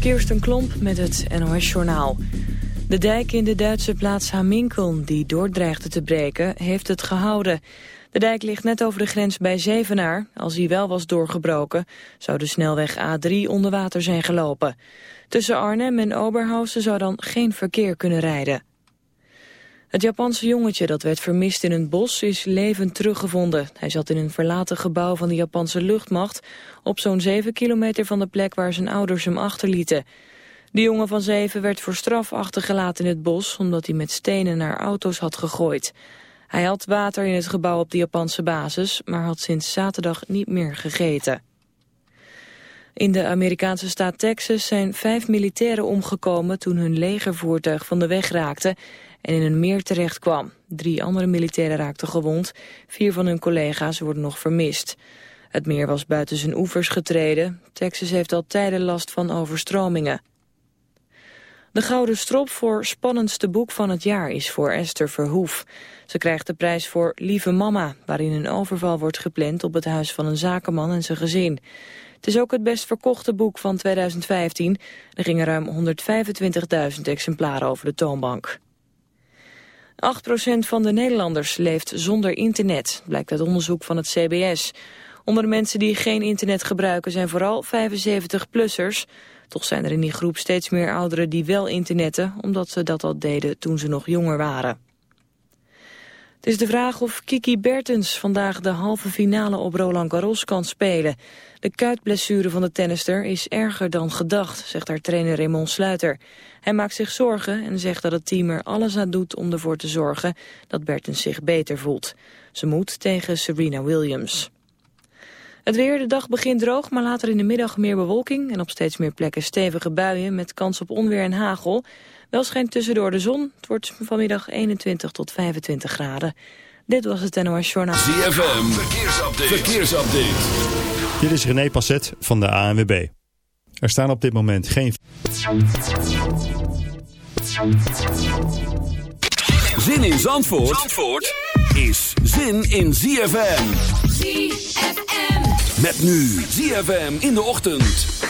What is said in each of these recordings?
Kirsten Klomp met het NOS-journaal. De dijk in de Duitse plaats Haminkeln, die doordreigde te breken, heeft het gehouden. De dijk ligt net over de grens bij Zevenaar. Als hij wel was doorgebroken, zou de snelweg A3 onder water zijn gelopen. Tussen Arnhem en Oberhausen zou dan geen verkeer kunnen rijden. Het Japanse jongetje dat werd vermist in een bos is levend teruggevonden. Hij zat in een verlaten gebouw van de Japanse luchtmacht... op zo'n 7 kilometer van de plek waar zijn ouders hem achterlieten. De jongen van zeven werd voor straf achtergelaten in het bos... omdat hij met stenen naar auto's had gegooid. Hij had water in het gebouw op de Japanse basis... maar had sinds zaterdag niet meer gegeten. In de Amerikaanse staat Texas zijn vijf militairen omgekomen... toen hun legervoertuig van de weg raakte en in een meer terecht kwam. Drie andere militairen raakten gewond. Vier van hun collega's worden nog vermist. Het meer was buiten zijn oevers getreden. Texas heeft al tijden last van overstromingen. De Gouden Strop voor spannendste boek van het jaar is voor Esther Verhoef. Ze krijgt de prijs voor Lieve Mama, waarin een overval wordt gepland op het huis van een zakenman en zijn gezin. Het is ook het best verkochte boek van 2015. Er gingen ruim 125.000 exemplaren over de toonbank. 8% van de Nederlanders leeft zonder internet, blijkt uit onderzoek van het CBS. Onder de mensen die geen internet gebruiken zijn vooral 75-plussers. Toch zijn er in die groep steeds meer ouderen die wel internetten... omdat ze dat al deden toen ze nog jonger waren. Het is de vraag of Kiki Bertens vandaag de halve finale op Roland Garros kan spelen. De kuitblessure van de tennister is erger dan gedacht, zegt haar trainer Raymond Sluiter. Hij maakt zich zorgen en zegt dat het team er alles aan doet om ervoor te zorgen dat Bertens zich beter voelt. Ze moet tegen Serena Williams. Het weer, de dag begint droog, maar later in de middag meer bewolking... en op steeds meer plekken stevige buien met kans op onweer en hagel. Wel schijnt tussendoor de zon. Het wordt vanmiddag 21 tot 25 graden. Dit was het NOS Journaal. ZFM, verkeersupdate. verkeersupdate. Dit is René Passet van de ANWB. Er staan op dit moment geen... Zin in Zandvoort, Zandvoort is zin in ZFM. ZFM. Met nu ZFM in de ochtend.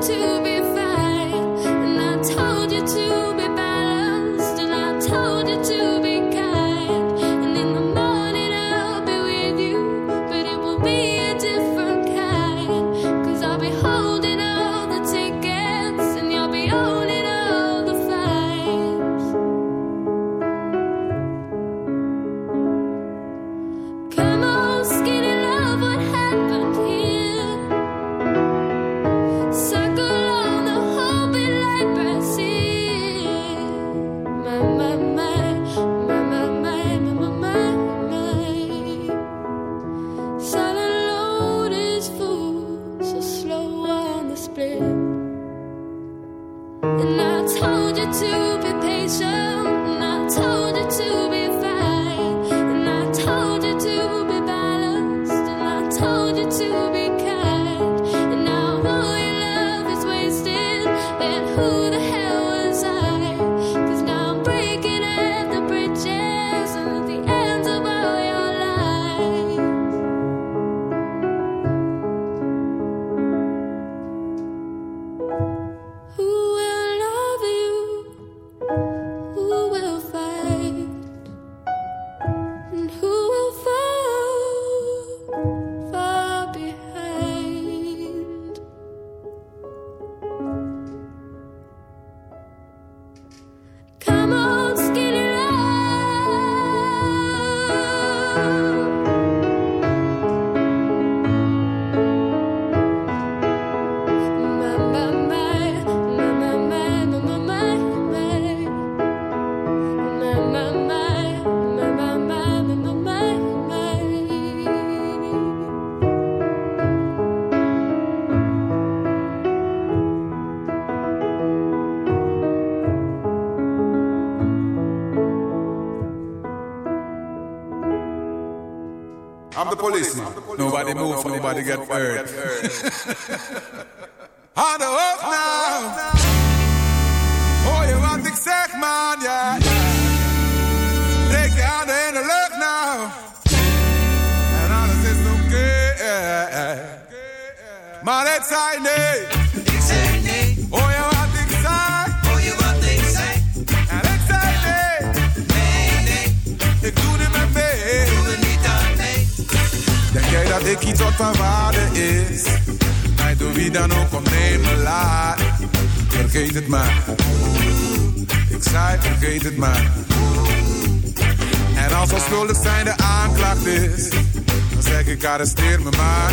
to be Nobody move, nobody get hurt. On the hook now. Oh, you want to man, yeah. Maar het zei nee. Ik zei nee. Hoor je wat ik zei? Hoor je wat ik zei? En ik zei nee. Nee, nee. Ik doe niet meer mee. Doe er niet aan mee. Denk jij dat ik iets wat van waarde is? Mij door wie dan ook om nemen laat. Vergeet het maar. Ik zei vergeet het maar. En als al schuldig zijn de aanklacht is, dan zeg ik arresteer me maar.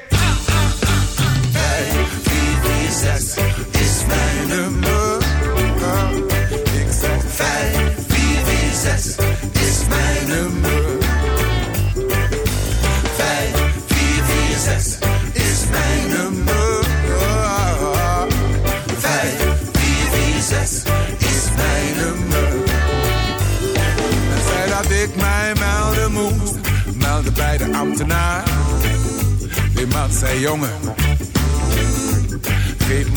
Zes is mijn nummer. Ik zeg vijf, vier, vier, zes is mijn nummer. Vijf, vier, vier, zes is mijn nummer. Vijf, vier, vier, zes is mijn nummer. En zei dat ik mij melden moest, meldde bij de ambtenaar. Die man zei jongen,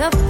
up.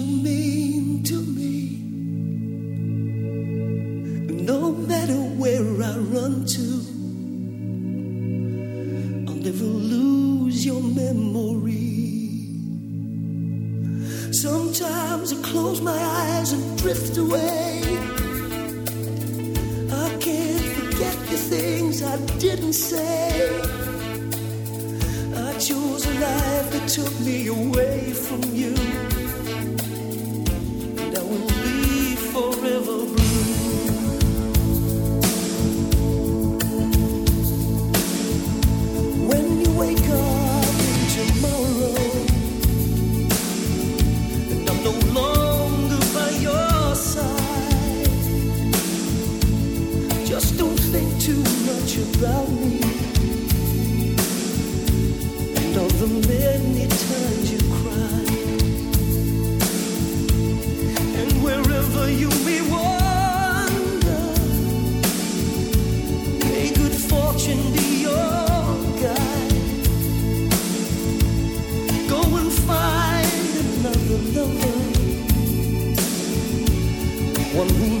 我们不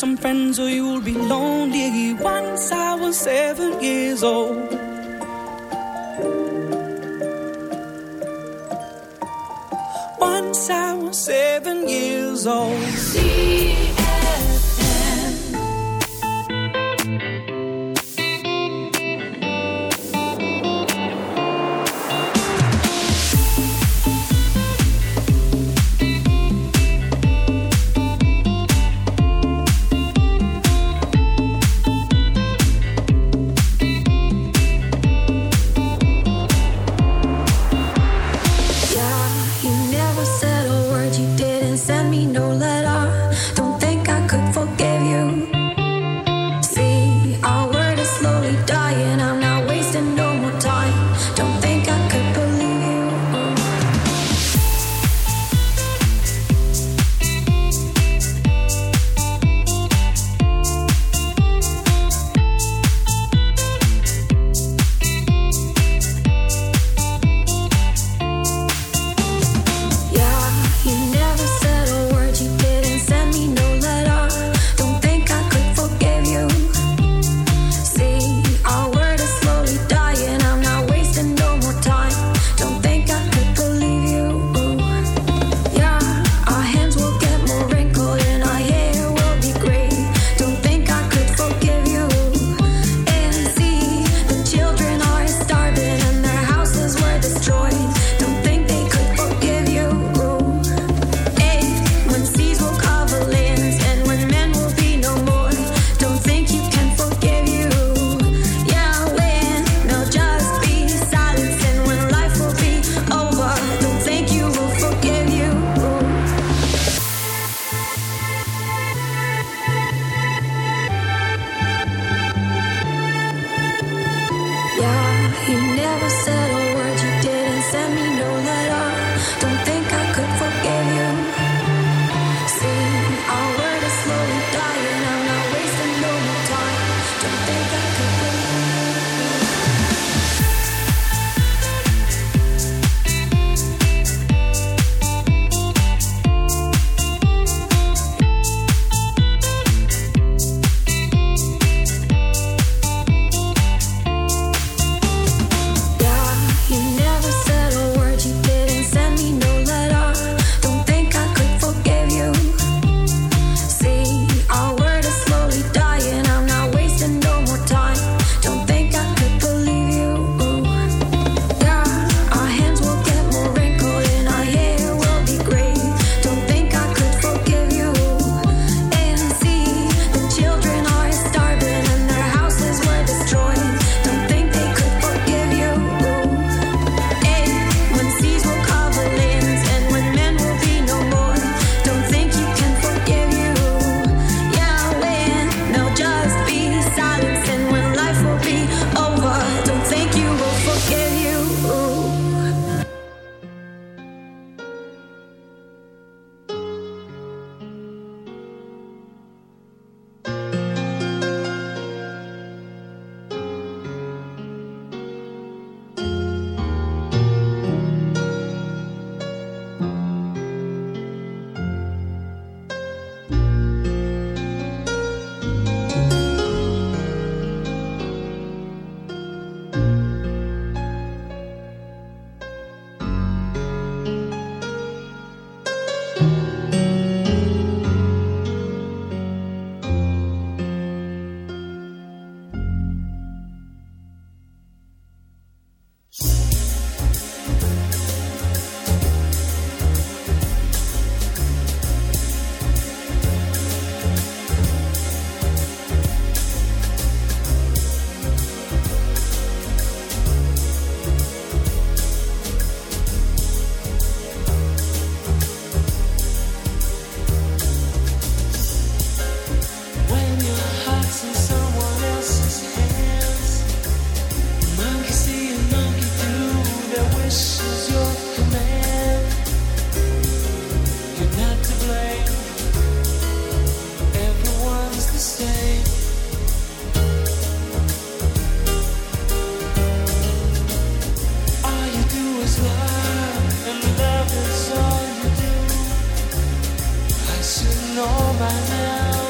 Some friends or you'll know by now